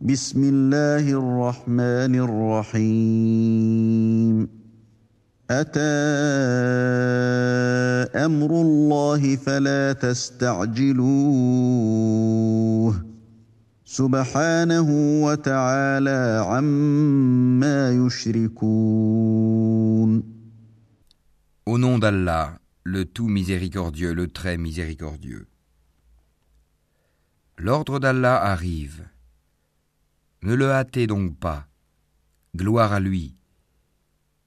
بسم الله الرحمن الرحيم أتى أمر الله فلا تستعجلوه سبحانه وتعالى عما يشركون Au nom d'Allah, le tout miséricordieux, le très miséricordieux. L'ordre d'Allah arrive. Ne le hâtez donc pas. Gloire à lui.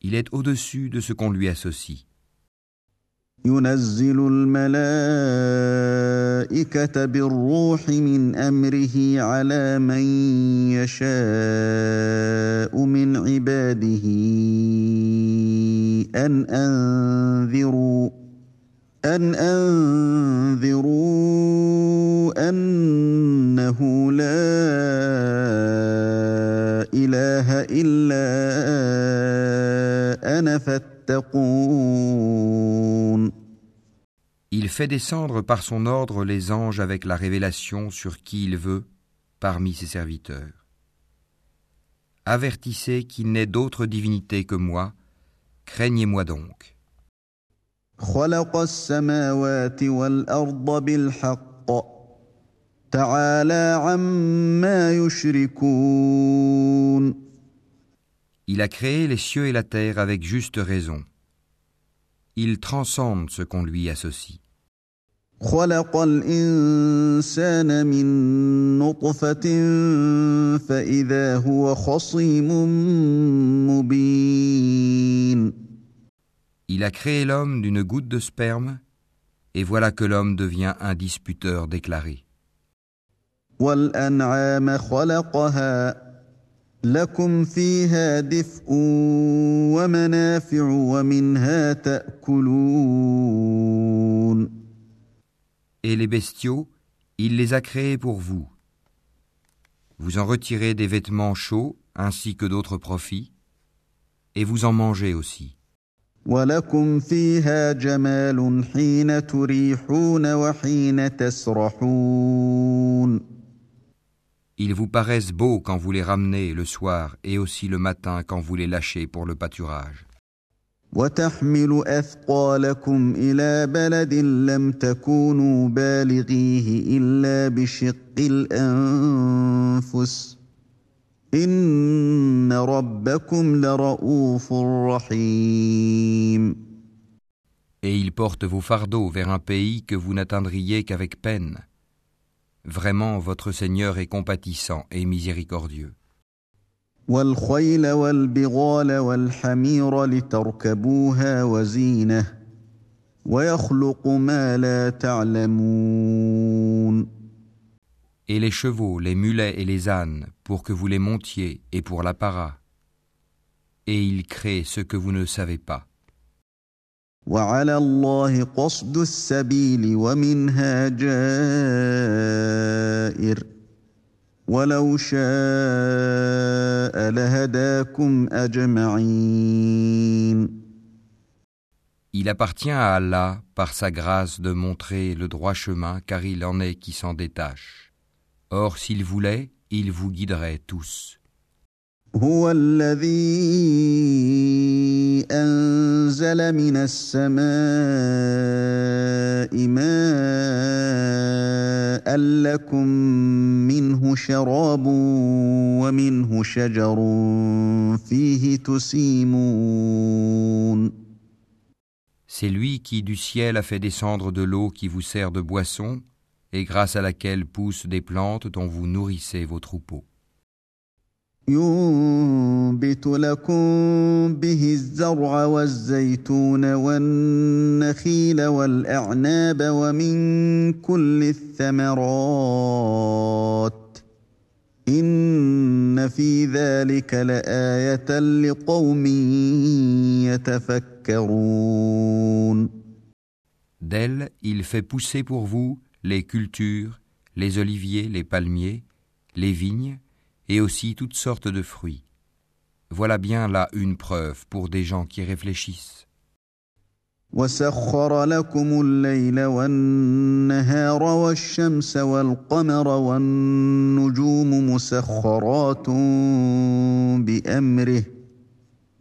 Il est au-dessus de ce qu'on lui associe. ينزل الملائكة بالروح من أمره على من يشاء من عباده أن أنذروا أن أنذروا أنه لا إله إلا أنا فاتقون Il fait descendre par son ordre les anges avec la révélation sur qui il veut parmi ses serviteurs. Avertissez qu'il n'est d'autre divinité que moi, craignez-moi donc. خلق السماوات والأرض بالحق تعالى عما يشركون Il a créé les cieux et la terre avec juste raison. Il transcende ce qu'on lui associe. خلق الإنسان من نطفة فإذا هو خصيم مبين Il a créé l'homme d'une goutte de sperme, et voilà que l'homme devient un disputeur déclaré. Et les bestiaux, il les a créés pour vous. Vous en retirez des vêtements chauds ainsi que d'autres profits, et vous en mangez aussi. ولكم فيها جمال حين تريحون وحين تسرحون Ils vous paraissent beaux quand vous les ramenez le soir et aussi le matin quand vous les lâchez pour le pâturage. وتحمل أثقالكم إلى بلد لم تكونوا بالغيه إلا بشق الأنفس إن ربكم لرؤوف رحيم Et ils portent vos fardeaux vers un pays que vous n'atteindriez qu'avec peine. Vraiment, votre Seigneur est compatissant et miséricordieux. والخيل والبغال والحمير لتركبوها وزينة ويخلق ما لا تعلمون Et les chevaux, les mulets et les ânes, pour que vous les montiez et pour l'apparat. Et il crée ce que vous ne savez pas. وعلى الله قصد السبيل ومنها جائر ولو شاء لهداكم أجمعين Il appartient à Allah, par sa grâce, de montrer le droit chemin, car il en est qui s'en détache. Or, s'il voulait, il vous guiderait tous. هو الذي أنزل من السماء ماء لكم منه شراب ومنه شجر فيه تسيمون C'est lui qui du ciel a fait descendre de l'eau qui vous sert de boisson, et grâce à laquelle poussent des plantes dont vous nourrissez vos troupeaux. ينبت لكم به الزرع والزيتون والنخيل والأعناب ومن كل الثمرات إن في ذلك لآية لقوم يتفكرون D'elle, il fait pousser pour vous les cultures, les oliviers, les palmiers, les vignes, et aussi toutes sortes de fruits. Voilà bien là une preuve pour des gens qui réfléchissent. وسخر لكم الليل والنهار والشمس والقمر والنجوم مسخرات بامره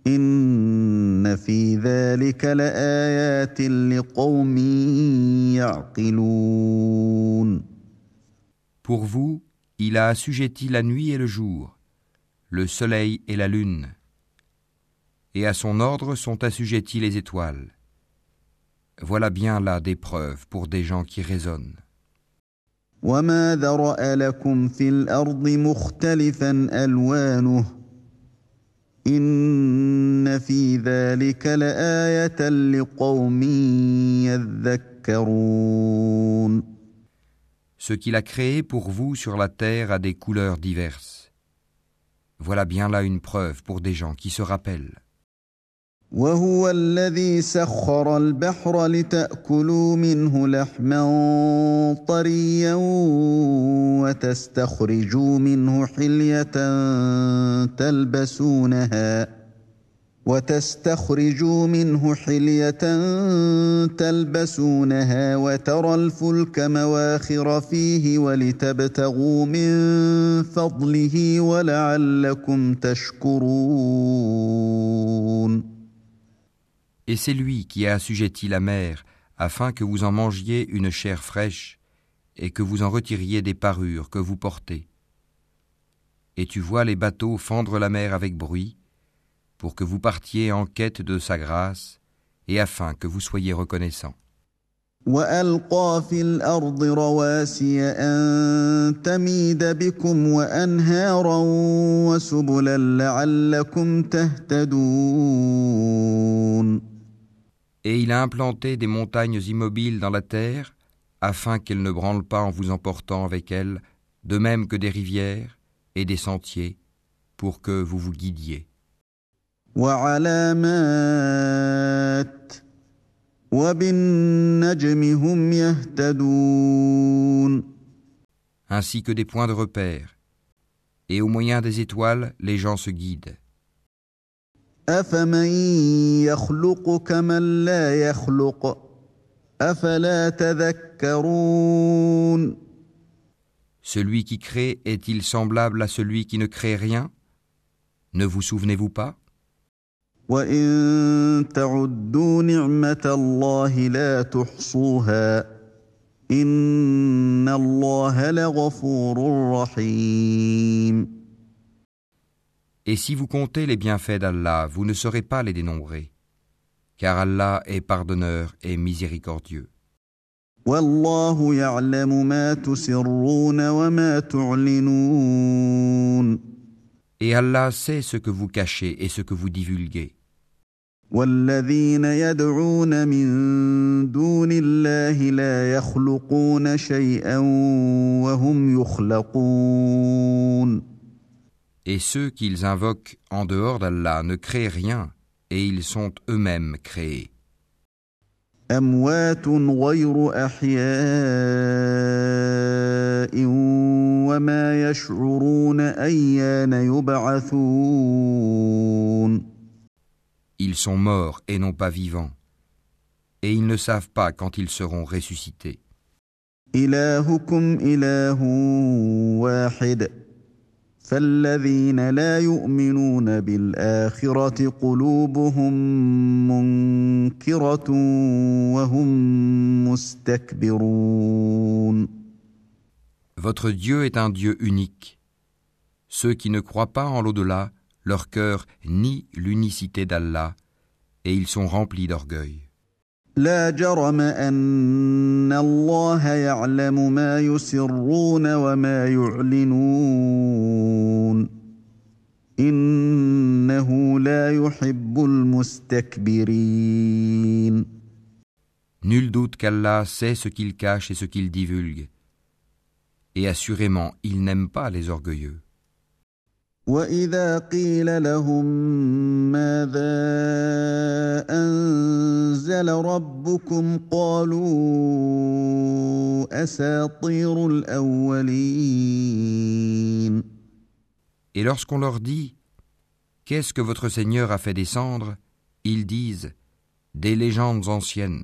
ان في ذلك لايات لقوم يعقلون Pour vous, il a assujetti la nuit et le jour, le soleil et la lune, et à son ordre sont assujettis les étoiles. Voilà bien là des preuves pour des gens qui raisonnent. وما ذرا لكم في الارض مختلفا الوانه ان في ذلك لايه لقوم يذكرون Ce qu'il a créé pour vous sur la terre a des couleurs diverses. Voilà bien là une preuve pour des gens qui se rappellent. وهو الذي سخر البحر لتأكلوا منه لحما طريا وتستخرجوا منه حلية تلبسونها وتستخرجوا منه حلية تلبسونها وترى الفلك مواخر فيه ولتبتغوا من فضله ولعلكم تشكرون Et c'est lui qui a assujetti la mer, afin que vous en mangiez une chair fraîche, et que vous en retiriez des parures que vous portez. Et tu vois les bateaux fendre la mer avec bruit, pour que vous partiez en quête de sa grâce, et afin que vous soyez reconnaissants. والقى في الارض رواسي ان تميد بكم وانهارا وسبلا لعلكم تهتدون Et il a implanté des montagnes immobiles dans la terre, afin qu'elles ne branlent pas en vous emportant avec elles, de même que des rivières et des sentiers, pour que vous vous guidiez. Ainsi que des points de repère. Et au moyen des étoiles, les gens se guident. أفمن يخلق كمن لا يخلق؟ أفلا تذكرون؟ Celui qui crée est-il semblable à celui qui ne crée rien? Ne vous souvenez-vous pas? وإن تعدوا نعمة الله لا تحصوها إن الله لغفور رحيم Et si vous comptez les bienfaits d'Allah, vous ne saurez pas les dénombrer, car Allah est pardonneur et miséricordieux. والله يعلم ما تسرون وما تعلنون Et Allah sait ce que vous cachez et ce que vous divulguez. والذين يدعون من دون الله لا يخلقون شيئا وهم يخلقون Et ceux qu'ils invoquent en dehors d'Allah ne créent rien, et ils sont eux-mêmes créés. أموات غير أحياء وما يشعرون أيان يبعثون Ils sont morts et non pas vivants, et ils ne savent pas quand ils seront ressuscités. إلهكم إله واحد فالذين لا يؤمنون بالآخرة قلوبهم منكرة وهم مستكبرون Votre Dieu est un Dieu unique. Ceux qui ne croient pas en l'au-delà, leur cœur nie l'unicité d'Allah, et ils sont remplis d'orgueil. لا جرم أن الله يعلم ما يسرون وما يعلنون إنه لا يحب المستكبرين Nul doute qu'Allah sait ce qu'il cache et ce qu'il divulgue. Et assurément, il n'aime pas les orgueilleux. وإذا قيل لهم ماذا أنزل ربكم قالوا أساطير الأولين Et lorsqu'on leur dit Qu'est-ce que votre Seigneur a fait descendre ils disent Des légendes anciennes.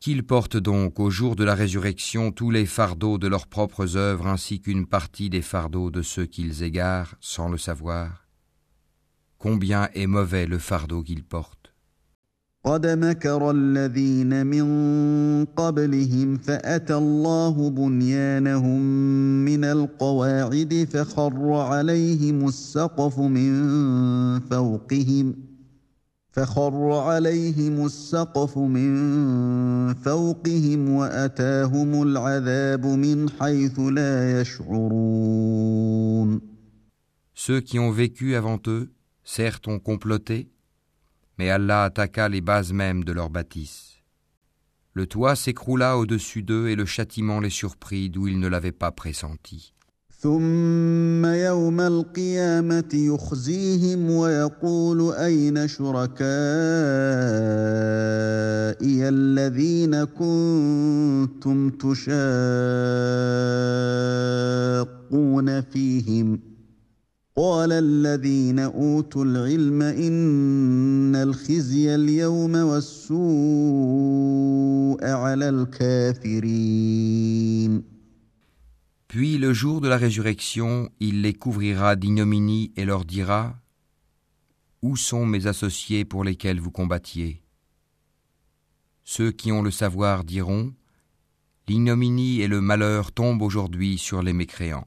Qu'ils portent donc au jour de la résurrection tous les fardeaux de leurs propres œuvres ainsi qu'une partie des fardeaux de ceux qu'ils égarent sans le savoir. Combien est mauvais le fardeau qu'ils portent. فخر عليهم السقف من فوقهم فخر عليهم السقف من فوقهم وأتاهم العذاب من حيث لا يشعرون Ceux qui ont vécu avant eux, certes ont comploté, mais Allah attaqua les bases mêmes de leur bâtisse. Le toit s'écroula au-dessus d'eux et le châtiment les surprit d'où ils ne l'avaient pas pressenti. ثم يوم القيامة يخزيهم ويقول أين شركائي الذين كنتم تشاقون فيهم ۖ؟ قال الذين أوتوا العلم إن الخزي اليوم والسوء على الكافرين. Puis le jour de la résurrection, il les couvrira d'ignominie et leur dira Où sont mes associés pour lesquels vous combattiez? Ceux qui ont le savoir diront L'ignominie et le malheur tombent aujourd'hui sur les mécréants.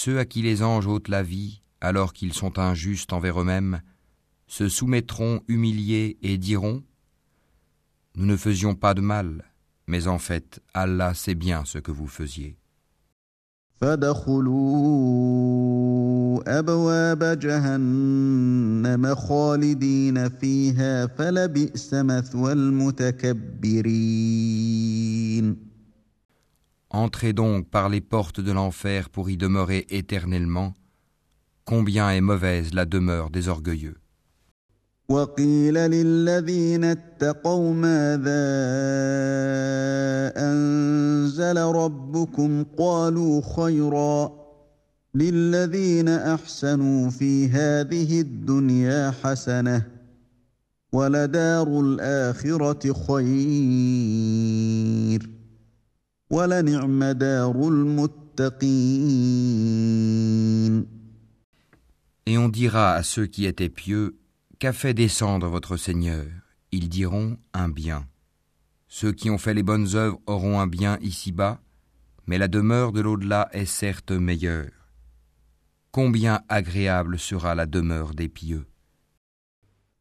Ceux à qui les anges ôtent la vie, alors qu'ils sont injustes envers eux-mêmes, se soumettront humiliés et diront Nous ne faisions pas de mal, mais en fait, Allah sait bien ce que vous faisiez. Entrez donc par les portes de l'enfer pour y demeurer éternellement. Combien est mauvaise la demeure des orgueilleux. وقيل للذين اتقوا ماذا أنزل ربكم قالوا خيرا للذين أحسنوا في هذه الدنيا حسنة ولدار الآخرة خير Et on dira à ceux qui étaient pieux, Qu'a fait descendre votre Seigneur? Ils diront un bien. Ceux qui ont fait les bonnes œuvres auront un bien ici-bas, mais la demeure de l'au-delà est certes meilleure. Combien agréable sera la demeure des pieux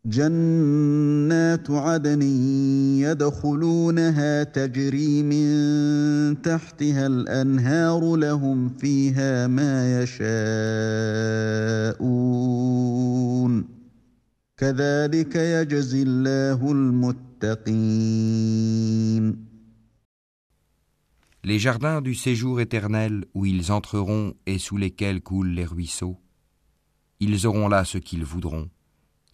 جنات عدن يدخلونها تجري من تحتها الانهار لهم فيها ما يشاءون كذلك يجزي الله المتقين Les jardins du séjour éternel où ils entreront et sous lesquels coulent les ruisseaux, ils auront là ce qu'ils voudront.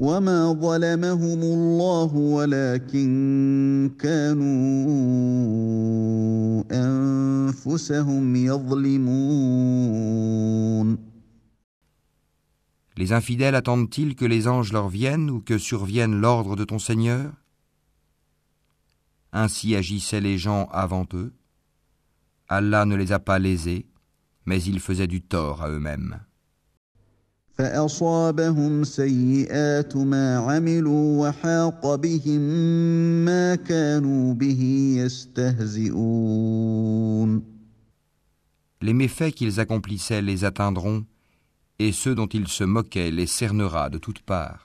وما ظلمهم الله ولكن كانوا انفسهم يظلمون Les infidèles attendent-ils que les anges leur viennent ou que survienne l'ordre de ton Seigneur Ainsi agissaient les gens avant eux. Allah ne les a pas lésés, mais ils faisaient du tort à eux-mêmes. Les méfaits qu'ils accomplissaient les atteindront et ceux dont il se moquait les cernera de toutes parts.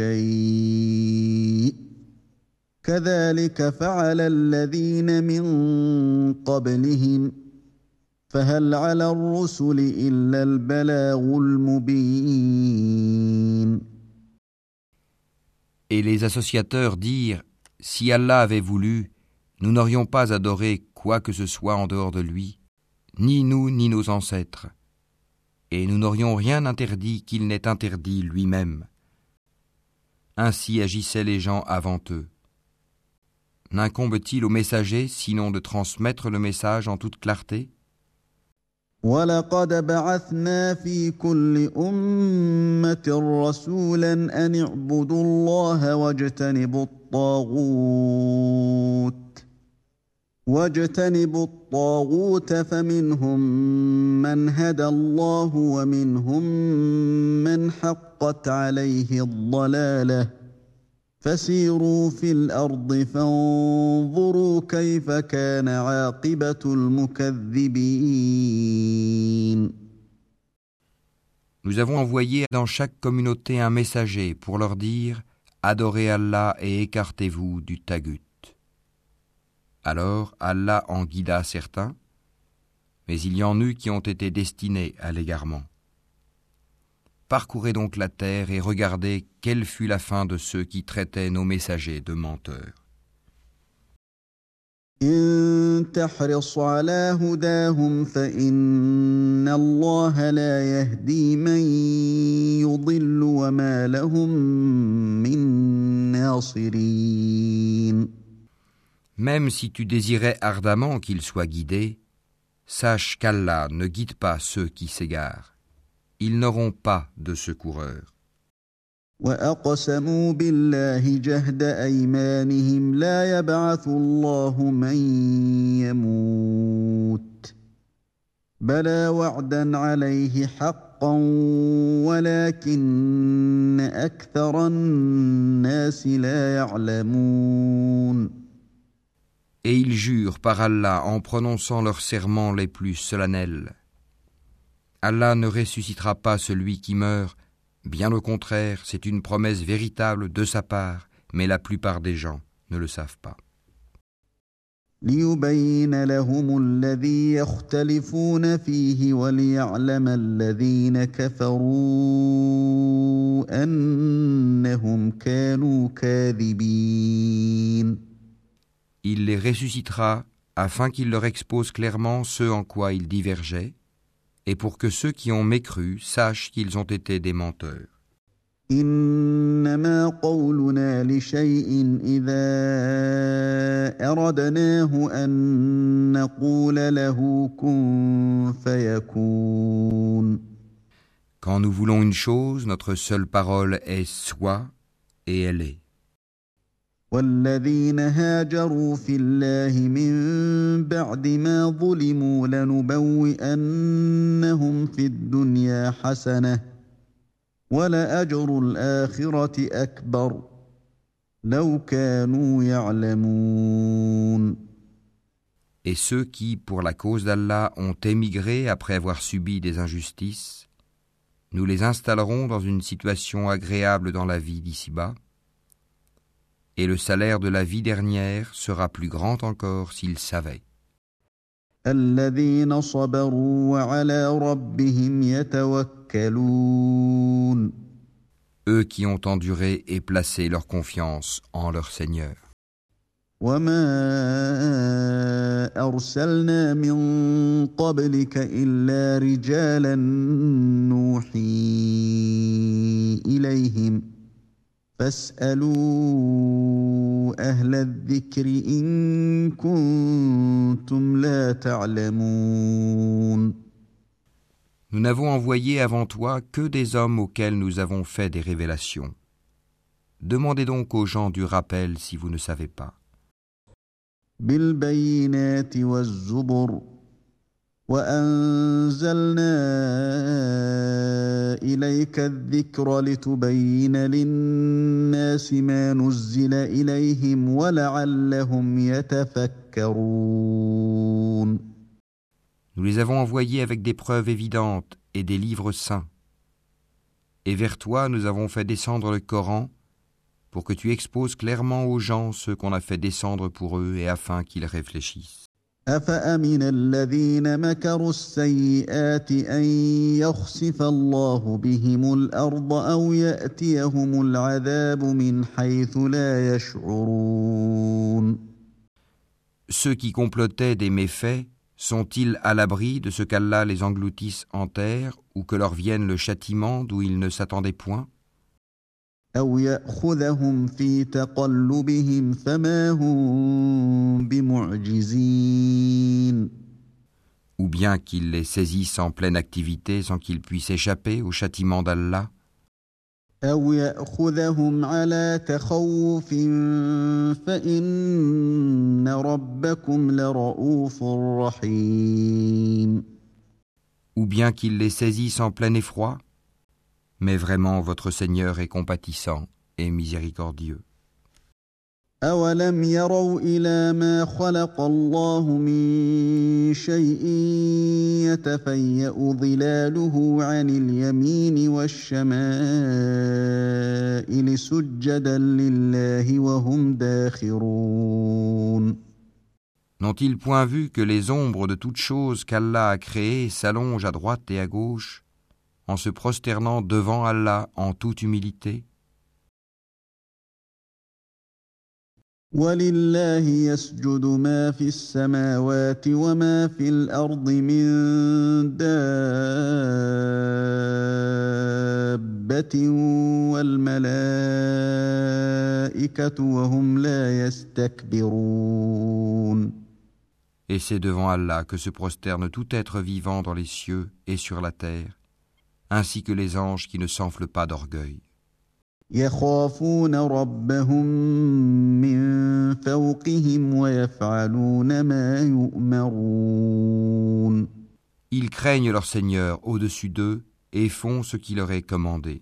شيء كذلك فعل الذين من قبلهم فهل على الرسل إلا البلاغ المبين Et les associateurs dirent Si Allah avait voulu, nous n'aurions pas adoré quoi que ce soit en dehors de lui, ni nous ni nos ancêtres, et nous n'aurions rien interdit qu'il n'ait interdit lui-même. Ainsi agissaient les gens avant eux. N'incombe-t-il au messager sinon de transmettre le message en toute clarté ولقد بعثنا في كل أمة رسولا أن اعبدوا الله واجتنبوا الطاغوت واجتنبوا الطاغوت فمنهم من هدى الله ومنهم من حقت عليه الضلاله فسيروا في الأرض فانظروا كيف كان عاقبة المكذبين Nous avons envoyé dans chaque communauté un messager pour leur dire Adorez Allah et écartez-vous du tagut. Alors Allah en guida certains, mais il y en eut qui ont été destinés à l'égarement. Parcourez donc la terre et regardez quelle fut la fin de ceux qui traitaient nos messagers de menteurs. Même si tu désirais ardemment qu'ils soient guidés, sache qu'Allah ne guide pas ceux qui s'égarent ils n'auront pas de secoureur. واقسموا بالله جهد ايمانهم لا يبعث الله من يموت بلى وعدا عليه حقا ولكن أكثر الناس لا يعلمون Et ils jurent par Allah en prononçant leurs serments les plus solennels. Allah ne ressuscitera pas celui qui meurt, bien au contraire, c'est une promesse véritable de sa part, mais la plupart des gens ne le savent pas. Il les ressuscitera afin qu'il leur expose clairement ce en quoi ils divergeaient et pour que ceux qui ont mécru sachent qu'ils ont été des menteurs. Quand nous voulons une chose, notre seule parole est soit et elle est. والذين هاجروا في الله من بعد ما ظلموا لنبوئنهم في الدنيا حسنه ولأجر الآخرة أكبر لو كانوا يعلمون Et ceux qui, pour la cause d'Allah, ont émigré après avoir subi des injustices, nous les installerons dans une situation agréable dans la vie d'ici-bas, et le salaire de la vie dernière sera plus grand encore s'ils savaient. Eux qui ont enduré et placé leur confiance en leur Seigneur. Nous n'avons envoyé avant toi que des hommes auxquels nous avons fait des révélations. Demandez donc aux gens du rappel si vous ne savez pas. وأنزلنا إليك الذكر لتبين للناس ما نزل إليهم ولعلهم يتفكرون Nous les avons envoyés avec des preuves évidentes et des livres saints. Et vers toi nous avons fait descendre le Coran pour que tu exposes clairement aux gens ce qu'on a fait descendre pour eux et afin qu'ils réfléchissent. أفأمن الذين مكروا السيئات أن يخسف الله بهم الأرض أو يأتيهم العذاب من حيث لا يشعرون Ceux qui complotaient des méfaits sont-ils à l'abri de ce qu'Allah les engloutisse en terre ou que leur vienne le châtiment d'où ils ne s'attendaient point أو يأخذهم في تقلبهم فما هم بمعجزين Ou bien qu'il les saisisse en pleine activité sans qu'ils puissent échapper au châtiment d'Allah أو يأخذهم على تخوف فإن ربكم لرؤوف رحيم Ou bien qu'il les saisisse en plein effroi Mais vraiment votre Seigneur est compatissant et miséricordieux. أولم يروا إلى ما خلق الله من شيء يتفيأ ظلاله عن اليمين والشمائل سجدا لله وهم داخرون N'ont-ils point vu que les ombres de toutes choses qu'Allah a créées s'allongent à droite et à gauche en se prosternant devant Allah en toute humilité ولله يسجد ما في السماوات وما في الأرض من دابة والملائكة وهم لا يستكبرون Et c'est devant Allah que se prosterne tout être vivant dans les cieux et sur la terre, ainsi que les anges qui ne s'enflent pas d'orgueil. Ils craignent leur Seigneur au-dessus d'eux et font ce qui leur est commandé.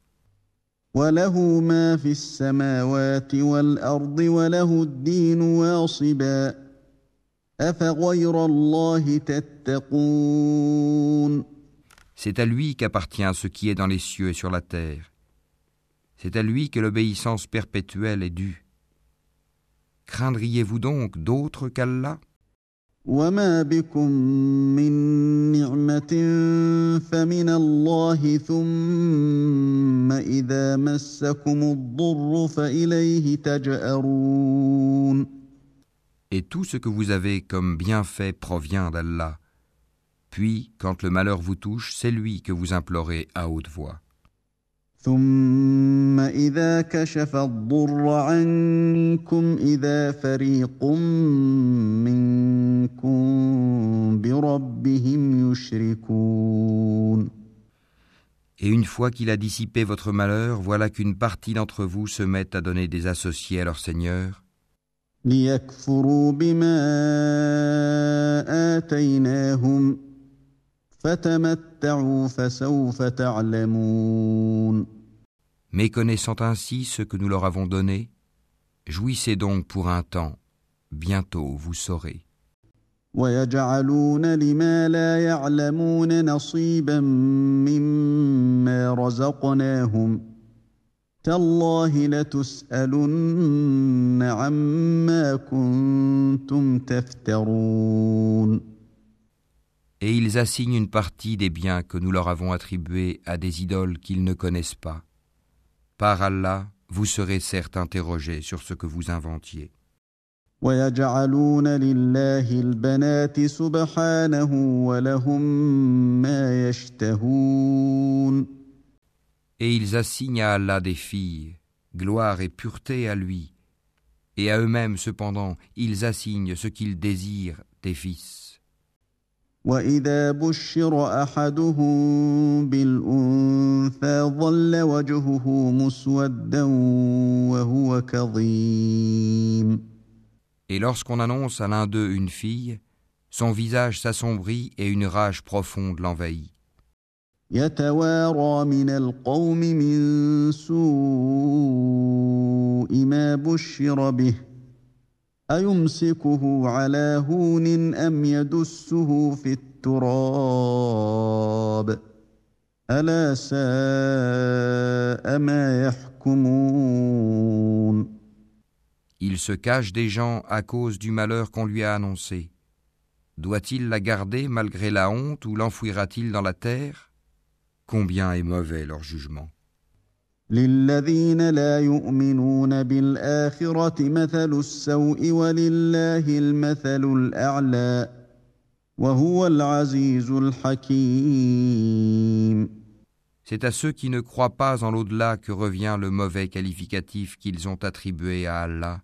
C'est à lui qu'appartient ce qui est dans les cieux et sur la terre. C'est à lui que l'obéissance perpétuelle est due. Craindriez-vous donc d'autres qu'Allah? وما بكم من نعمة فمن الله ثم إذا مسكم الضر فإليه تجأرون Et tout ce que vous avez comme bienfait provient d'Allah. Puis, quand le malheur vous touche, c'est lui que vous implorez à haute voix. Et une fois qu'il a dissipé votre malheur, voilà qu'une partie d'entre vous se met à donner des associés à leur Seigneur. Méconnaissant ainsi ce que nous leur avons donné, jouissez donc pour un temps, bientôt vous saurez. Et ils assignent une partie des biens que nous leur avons attribués à des idoles qu'ils ne connaissent pas. Par Allah, vous serez certes interrogés sur ce que vous inventiez. Et ils assignent à Allah des filles, gloire et pureté à lui, et à eux-mêmes cependant ils assignent ce qu'ils désirent des fils. واذا بشر احدهم بالانثى ظل وجهه مسودا وهو كظيم Et lorsqu'on annonce à l'un d'eux une fille, son visage s'assombrit et une rage profonde l'envahit. Il se cache des gens à cause du malheur qu'on lui a annoncé. Doit-il la garder malgré la honte ou l'enfouira-t-il dans la terre? Combien est mauvais leur jugement? C'est à ceux qui ne croient pas en l'au-delà que revient le mauvais qualificatif qu'ils ont attribué à Allah.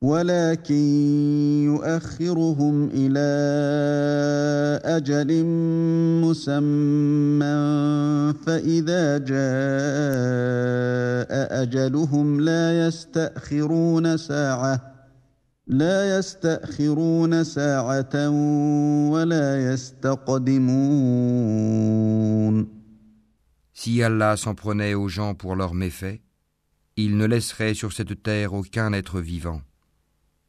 ولكن يؤخرهم إلى أجل مسمى فإذا جاء أجلهم لا يستأخرون ساعة لا يستأخرون ساعة ولا يستقدمون Si Allah s'en prenait aux gens pour leurs méfaits, il ne laisserait sur cette terre aucun être vivant.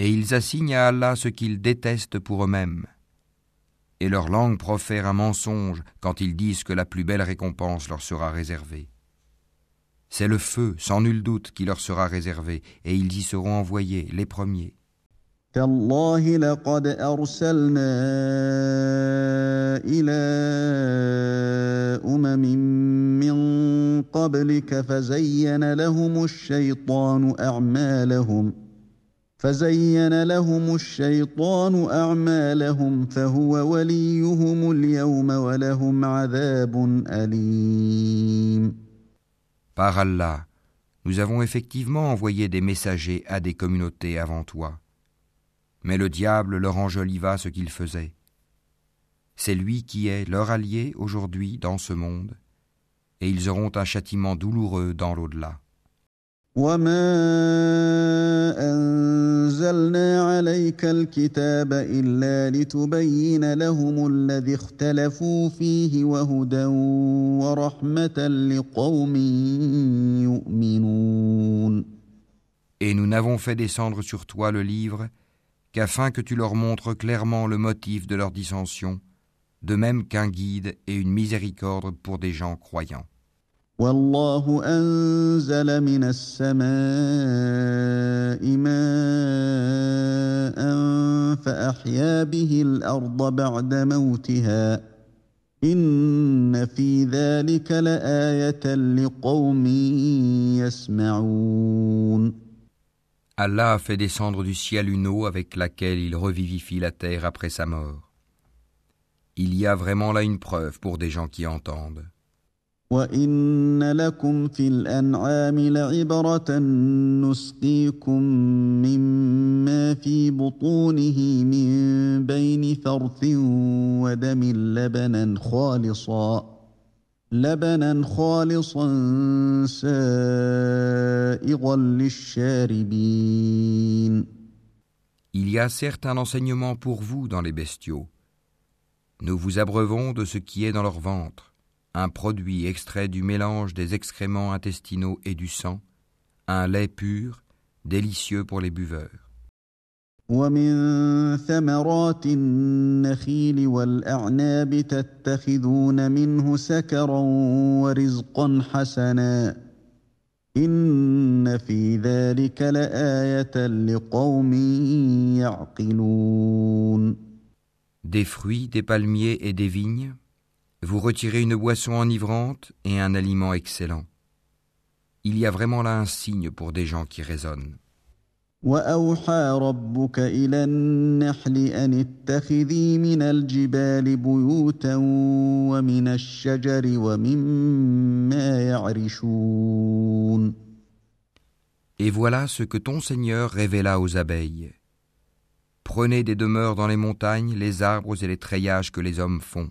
Et ils assignent à Allah ce qu'ils détestent pour eux-mêmes. Et leur langue profère un mensonge quand ils disent que la plus belle récompense leur sera réservée. C'est le feu, sans nul doute, qui leur sera réservé, et ils y seront envoyés, les premiers. تالله لقد ارسلنا الى امم من قبلك فزين لهم الشيطان اعمالهم فزين لهم الشيطان اعمالهم فهو وليهم اليوم ولهم عذاب اليم Par Allah, nous avons effectivement envoyé des messagers à des communautés avant toi. Mais le diable leur enjoliva ce qu'ils faisaient. C'est lui qui est leur allié aujourd'hui dans ce monde, et ils auront un châtiment douloureux dans l'au-delà. وما أنزلنا عليك الكتاب إلا لتبين لهم الذي اختلفوا فيه وهدى ورحمة لقوم يؤمنون Et nous n'avons fait descendre sur toi le livre qu'afin que tu leur montres clairement le motif de leur dissension, de même qu'un guide et une miséricorde pour des gens croyants. والله أنزل من السماء ماء فأحيا به الأرض بعد موتها إن في ذلك لآية لقوم يسمعون Allah a fait descendre du ciel une eau avec laquelle il revivifie la terre après sa mort. Il y a vraiment là une preuve pour des gens qui entendent. وإن لكم في الأنعام لعبرة نسقيكم مما في بطونه من بين فرث ودم لبنا خالصا لبنا خالصا سائغا للشاربين Il y a certes un enseignement pour vous dans les bestiaux. Nous vous abreuvons de ce qui est dans leur ventre un produit extrait du mélange des excréments intestinaux et du sang, un lait pur, délicieux pour les buveurs. Des fruits, des palmiers et des vignes, vous retirez une boisson enivrante et un aliment excellent. Il y a vraiment là un signe pour des gens qui raisonnent. وأوحى ربك إلى النحل أن اتخذي من الجبال بيوتا ومن الشجر ومما يعرشون Et voilà ce que ton Seigneur révéla aux abeilles. Prenez des demeures dans les montagnes, les arbres et les treillages que les hommes font.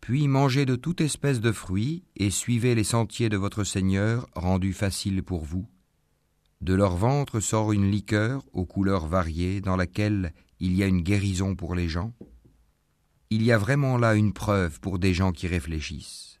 Puis mangez de toute espèce de fruits et suivez les sentiers de votre Seigneur rendus faciles pour vous. De leur ventre sort une liqueur aux couleurs variées dans laquelle il y a une guérison pour les gens. Il y a vraiment là une preuve pour des gens qui réfléchissent.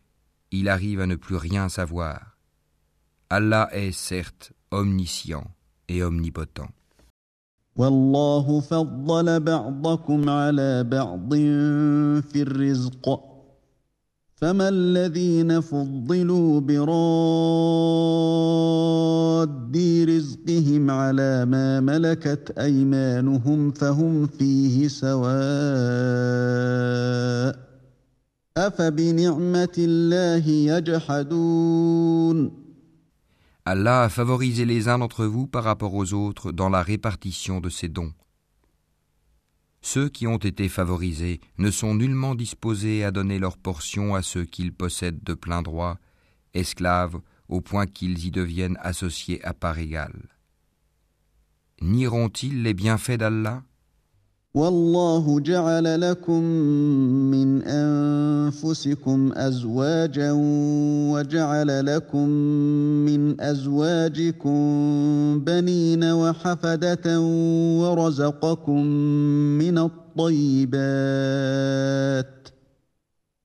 il arrive à ne plus rien savoir. Allah est certes omniscient et omnipotent. والله فضل بعضكم على بعض في الرزق فما الذين فضلوا براد رزقهم على ما ملكت ايمانهم فهم فيه سواء Allah a favorisé les uns d'entre vous par rapport aux autres dans la répartition de ses dons. Ceux qui ont été favorisés ne sont nullement disposés à donner leur portion à ceux qu'ils possèdent de plein droit, esclaves, au point qu'ils y deviennent associés à part égale. Nieront-ils les bienfaits d'Allah? والله جعل لكم من أنفسكم أزواجا وجعل لكم من أزواجكم بنين وحفدة ورزقكم من الطيبات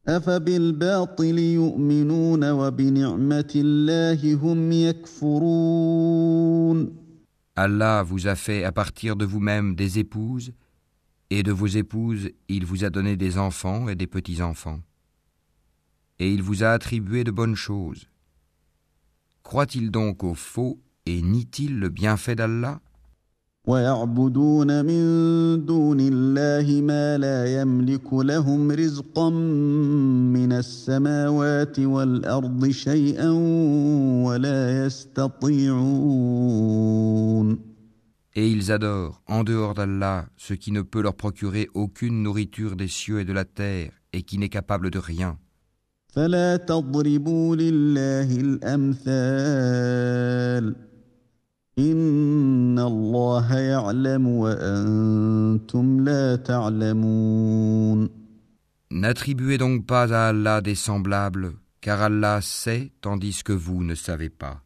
أفبالباطل يؤمنون وبنعمة الله هم يكفرون Allah vous a fait à partir de vous-même des épouses, et de vos épouses il vous a donné des enfants et des petits-enfants. Et il vous a attribué de bonnes choses. Croit-il donc au faux et nie-t-il le bienfait d'Allah? Et ils adorent, en dehors d'Allah, ce qui ne peut leur procurer aucune nourriture des cieux et de la terre, et qui n'est capable de rien. N'attribuez donc pas à Allah des semblables, car Allah sait tandis que vous ne savez pas.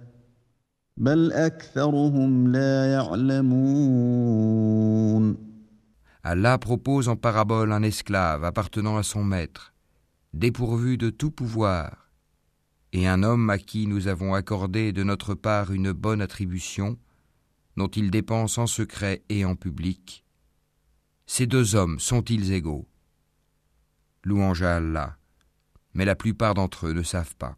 Allah propose en parabole un esclave appartenant à son maître, dépourvu de tout pouvoir, et un homme à qui nous avons accordé de notre part une bonne attribution, dont il dépense en secret et en public. Ces deux hommes sont-ils égaux? Louange à Allah, mais la plupart d'entre eux ne savent pas.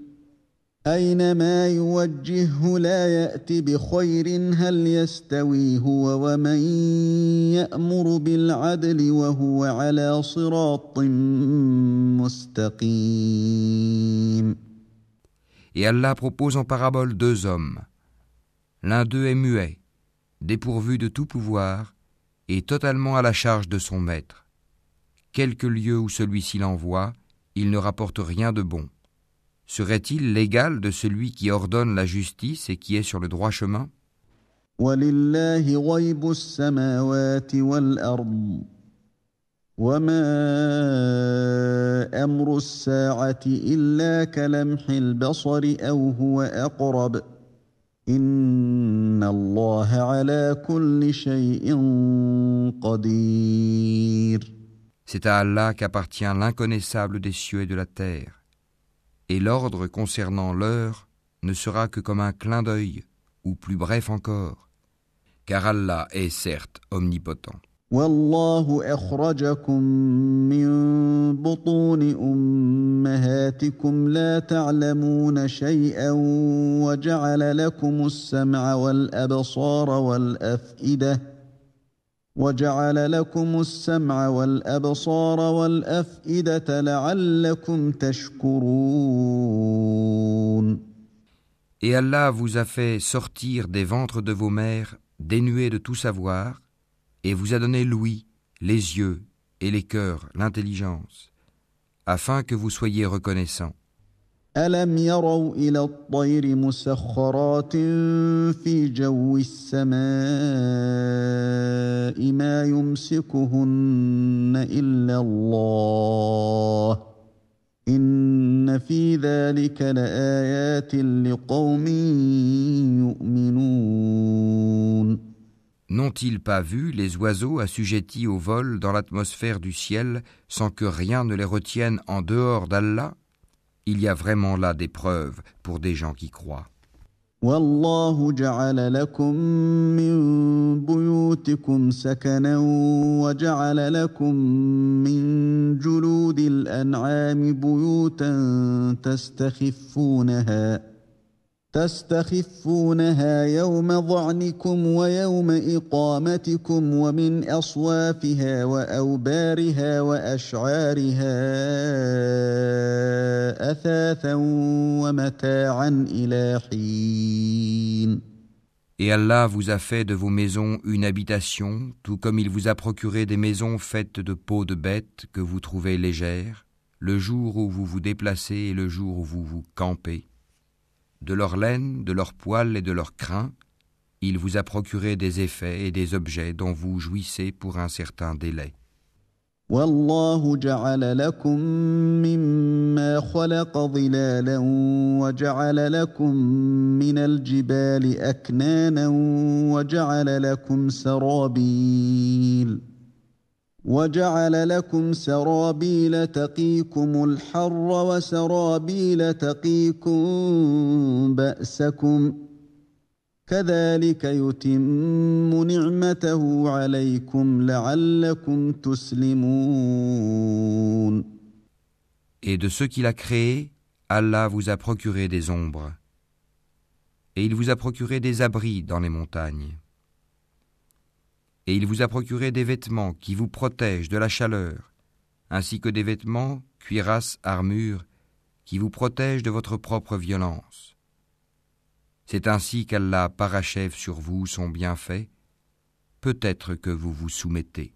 أينما يوجهه لا يأت بخير هل يستوي هو ومن يأمر بالعدل وهو على صراط مستقيم Et Allah propose en parabole deux hommes. L'un d'eux est muet, dépourvu de tout pouvoir, et totalement à la charge de son maître. Quelque lieu où celui-ci l'envoie, il ne rapporte rien de bon. serait-il l'égal de celui qui ordonne la justice et qui est sur le droit chemin? C'est à Allah qu'appartient l'inconnaissable des cieux et de la terre et l'ordre concernant l'heure ne sera que comme un clin d'œil, ou plus bref encore, car Allah est certes omnipotent. والله أخرجكم من بطون أمهاتكم لا تعلمون شيئا وجعل لكم السمع والأبصار والأفئدة وجعل لكم السمع والابصار والافئده لعلكم تشكرون Et Allah vous a fait sortir des ventres de vos mères dénués de tout savoir, et vous a donné l'ouïe, les yeux et les cœurs, l'intelligence, afin que vous soyez reconnaissants. ألم يروا إلى الطير مسخرات في جو السماء ما يمسكهن إلا الله إن في ذلك لآيات لقوم يؤمنون N'ont-ils pas vu les oiseaux assujettis au vol dans l'atmosphère du ciel sans que rien ne les retienne en dehors d'Allah Il y a vraiment là des preuves pour des gens qui croient. والله جعل لكم من بيوتكم سكنا وجعل لكم من جلود الأنعام بيوتا تستخفونها تستخفونها يوم ظعنكم ويوم إقامتكم ومن أصوافها وأوبارها وأشعارها أثاثا ومتاعا إلى حين Et Allah vous a fait de vos maisons une habitation, tout comme il vous a procuré des maisons faites de peaux de bêtes que vous trouvez légères, le jour où vous vous déplacez et le jour où vous vous campez. De leur laine, de leur poil et de leur crin, il vous a procuré des effets et des objets dont vous jouissez pour un certain délai. والله جعل لكم مما خلق ظلالا وجعل لكم من الجبال اكنانا وجعل لكم سرابيل وجعل لكم سرابيل تقيكم الحر وسرابيل تقيكم باسكم كذلك يتم نعمته عليكم لعلكم تسلمون Et de ce qu'il a créé, Allah vous a procuré des ombres. Et il vous a procuré des abris dans les montagnes. Et il vous a procuré des vêtements qui vous protègent de la chaleur, ainsi que des vêtements, cuirasses, armures, qui vous protègent de votre propre violence. C'est ainsi qu'Allah parachève sur vous son bienfait. Peut-être que vous vous soumettez.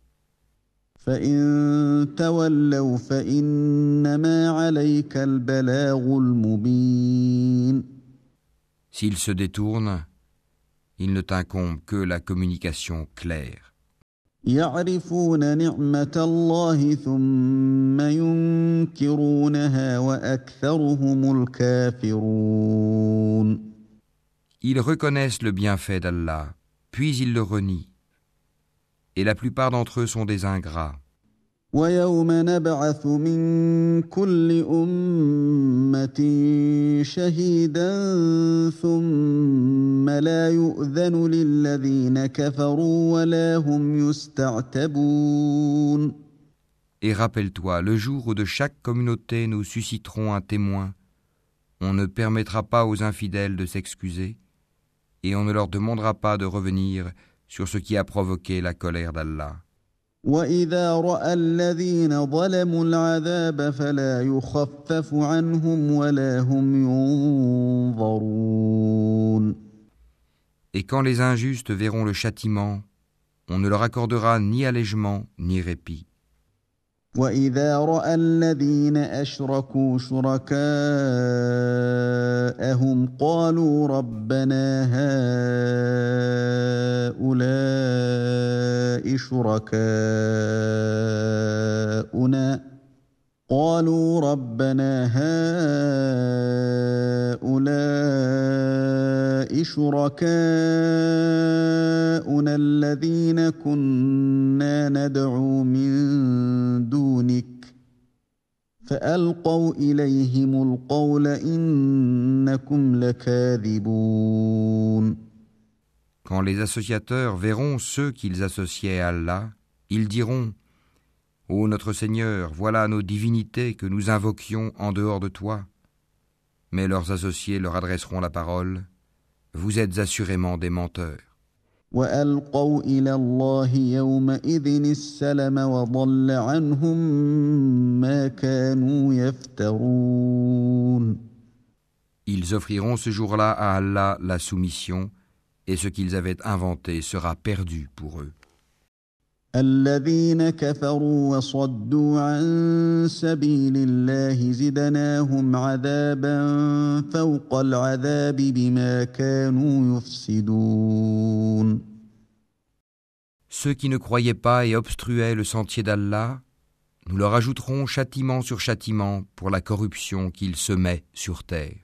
S'il se détourne, il ne t'incombe que la communication claire. Ils reconnaissent le bienfait d'Allah, puis ils le renient. Et la plupart d'entre eux sont des ingrats. ويوم نبعث من كل أمة شهيدا ثم لا يؤذن للذين كفروا ولا هم يستعتبون Et rappelle-toi, le jour où de chaque communauté nous susciterons un témoin, on ne permettra pas aux infidèles de s'excuser, et on ne leur demandera pas de revenir sur ce qui a provoqué la colère d'Allah. واذا راى الذين ظلموا العذاب فلا يخفف عنهم ولا هم ينظرون Et quand les injustes verront le châtiment, on ne leur accordera ni allègement ni répit. وإذا رأى الذين أشركوا شركاءهم قالوا ربنا هؤلاء شركاؤنا قالوا ربنا هؤلاء شركاؤنا الذين كنا ندعو من دونك فالقوا اليهم القول انكم لكاذبون Quand les associateurs verront ceux qu'ils associaient à Allah, ils diront Ô notre Seigneur, voilà nos divinités que nous invoquions en dehors de toi. Mais leurs associés leur adresseront la parole vous êtes assurément des menteurs. Ils offriront ce jour-là à Allah la soumission et ce qu'ils avaient inventé sera perdu pour eux. الذين كفروا وصدوا عن سبيل الله زدناهم عذابا فوق العذاب بما كانوا يفسدون Ceux qui ne croyaient pas et obstruaient le sentier d'Allah, nous leur ajouterons châtiment sur châtiment pour la corruption qu'ils semaient sur terre.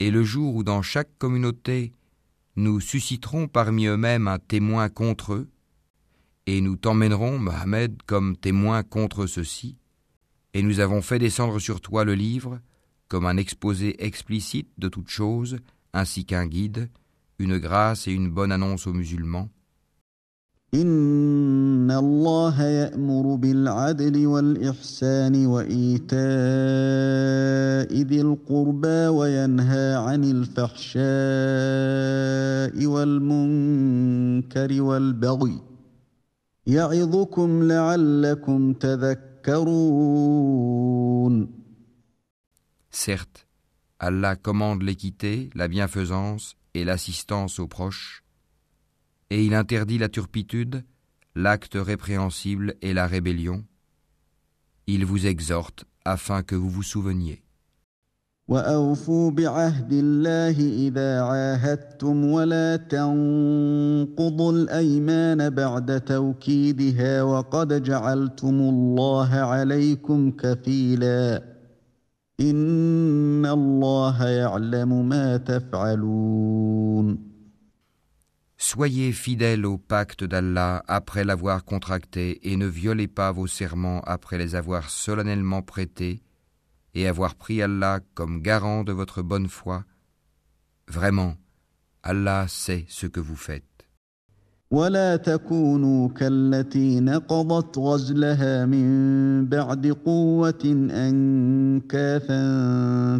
Et le jour où dans chaque communauté nous susciterons parmi eux-mêmes un témoin contre eux, et nous t'emmènerons, Mohammed, comme témoin contre ceux-ci, et nous avons fait descendre sur toi le livre, comme un exposé explicite de toutes choses, ainsi qu'un guide, une grâce et une bonne annonce aux musulmans. إن الله يأمر بالعدل والإحسان وإيتاء ذي القربى وينهى عن الفحشاء والمنكر والبغي يعظكم لعلكم تذكرون. Certes, Allah commande l'équité, la bienfaisance et l'assistance aux proches. Et il interdit la turpitude, l'acte répréhensible et la rébellion. Il vous exhorte afin que vous vous souveniez. واوفوا بعهد الله اذا عاهدتم ولا تنقضوا الايمان بعد توكيدها وقد جعلتم الله عليكم كفيلا ان الله يعلم ما تفعلون Soyez fidèles au pacte d'Allah après l'avoir contracté et ne violez pas vos serments après les avoir solennellement prêtés et avoir pris Allah comme garant de votre bonne foi, vraiment, Allah sait ce que vous faites. ولا تكونوا كالتي نقضت غزلها من بعد قوة أنكاثا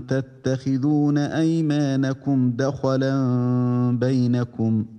تتخذون أيمانكم دخلا بينكم ۖ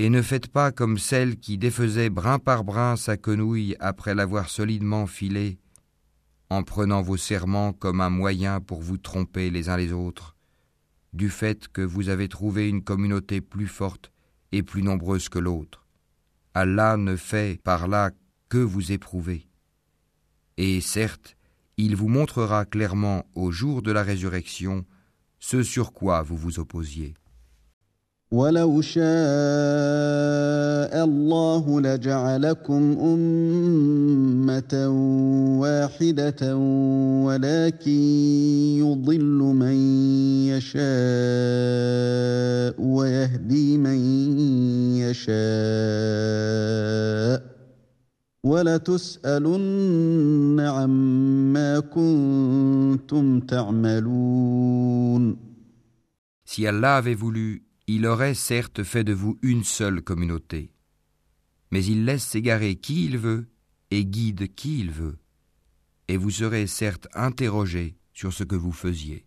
Et ne faites pas comme celle qui défaisait brin par brin sa quenouille après l'avoir solidement filée, en prenant vos serments comme un moyen pour vous tromper les uns les autres, du fait que vous avez trouvé une communauté plus forte et plus nombreuse que l'autre. Allah ne fait par là que vous éprouver. Et certes, il vous montrera clairement au jour de la résurrection ce sur quoi vous vous opposiez. ولو شاء الله لجعلكم أمة واحدة ولكن يضل من يشاء ويهدي من يشاء ولتسألن عما كنتم تعملون. Si Allah avait voulu, il aurait certes fait de vous une seule communauté. Mais il laisse s'égarer qui il veut et guide qui il veut. Et vous serez certes interrogé sur ce que vous faisiez.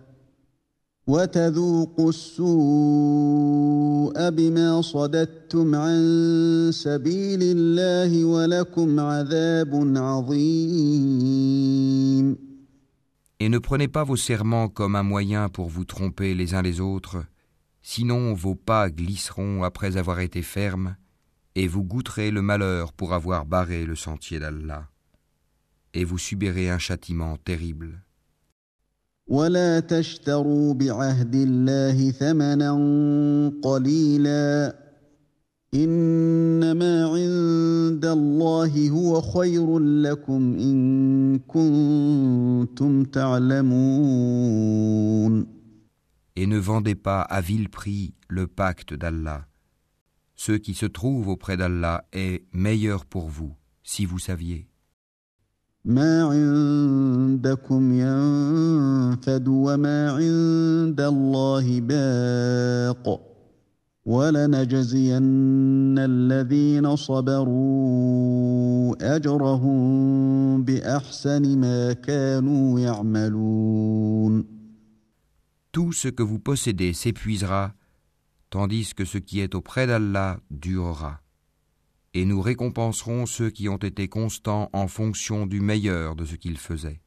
وتذوقوا السوء بما صددتم عن سبيل الله ولكم عذاب عظيم Et ne prenez pas vos serments comme un moyen pour vous tromper les uns les autres, sinon vos pas glisseront après avoir été fermes, et vous goûterez le malheur pour avoir barré le sentier d'Allah, et vous subirez un châtiment terrible. ولا تشتروا بعهد الله ثمنا قليلا انما عند الله هو خير لكم ان كنتم تعلمون Et ne vendez pas à vil prix le pacte d'Allah. Ce qui se trouve auprès d'Allah est meilleur pour vous, si vous saviez. ما عندكم ينفد وما عند الله باق ولنجزين الذين صبروا أجرهم بأحسن ما كانوا يعملون Tout ce que vous possédez s'épuisera, tandis que ce qui est auprès d'Allah durera. Et nous récompenserons ceux qui ont été constants en fonction du meilleur de ce qu'ils faisaient.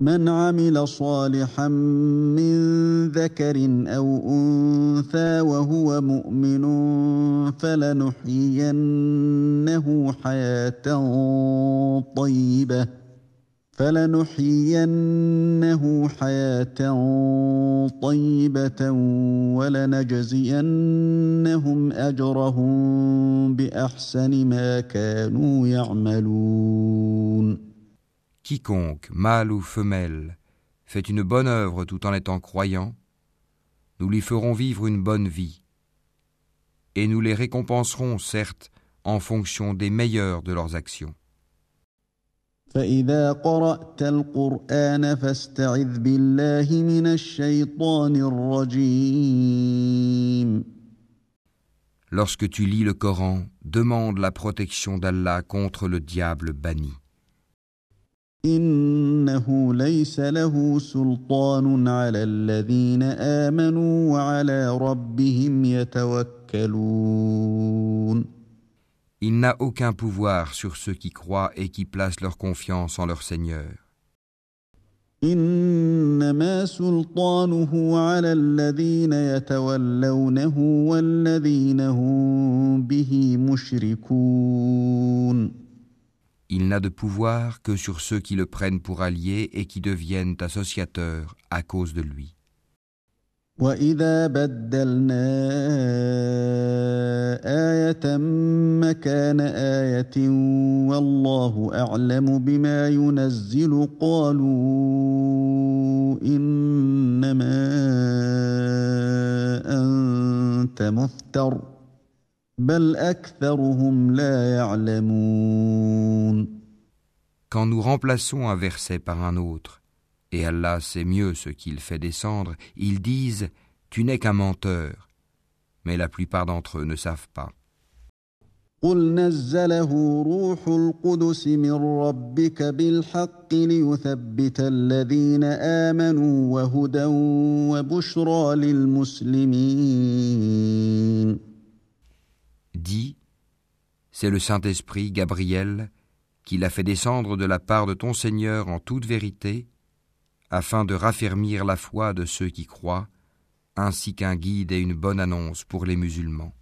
من عمل صالحا من ذكر أو أنثى وهو مؤمن فلنحيينه حياة طيبة فلنحيينه حياة طيبة ولنجزينهم أجرهم بأحسن ما كانوا يعملون Quiconque, mâle ou femelle, fait une bonne œuvre tout en étant croyant, nous lui ferons vivre une bonne vie. Et nous les récompenserons, certes, en fonction des meilleures de leurs actions. فإذا قرأت القرآن فاستعذ بالله من الشيطان الرجيم. Lorsque tu lis le Coran, demande la protection d'Allah contre le diable banni. إنه ليس له سلطان على الذين آمنوا وعلى ربهم يتوكلون. Il n'a aucun pouvoir sur ceux qui croient et qui placent leur confiance en leur Seigneur. إنما سلطانه على الذين يتولونه والذين هم به مشركون Il n'a de pouvoir que sur ceux qui le prennent pour allié et qui deviennent associateurs à cause de lui. واذا بدلنا إيه مكان إيه والله اعلم بما ينزل قالوا انما انت مفتر بل اكثرهم لا يعلمون Quand nous remplaçons un verset par un autre et Allah sait mieux ce qu'il fait descendre, ils disent Tu n'es qu'un menteur. Mais la plupart d'entre eux ne savent pas. Dis c'est le Saint-Esprit, Gabriel, qui l'a fait descendre de la part de ton Seigneur en toute vérité, afin de raffermir la foi de ceux qui croient, ainsi qu'un guide et une bonne annonce pour les musulmans.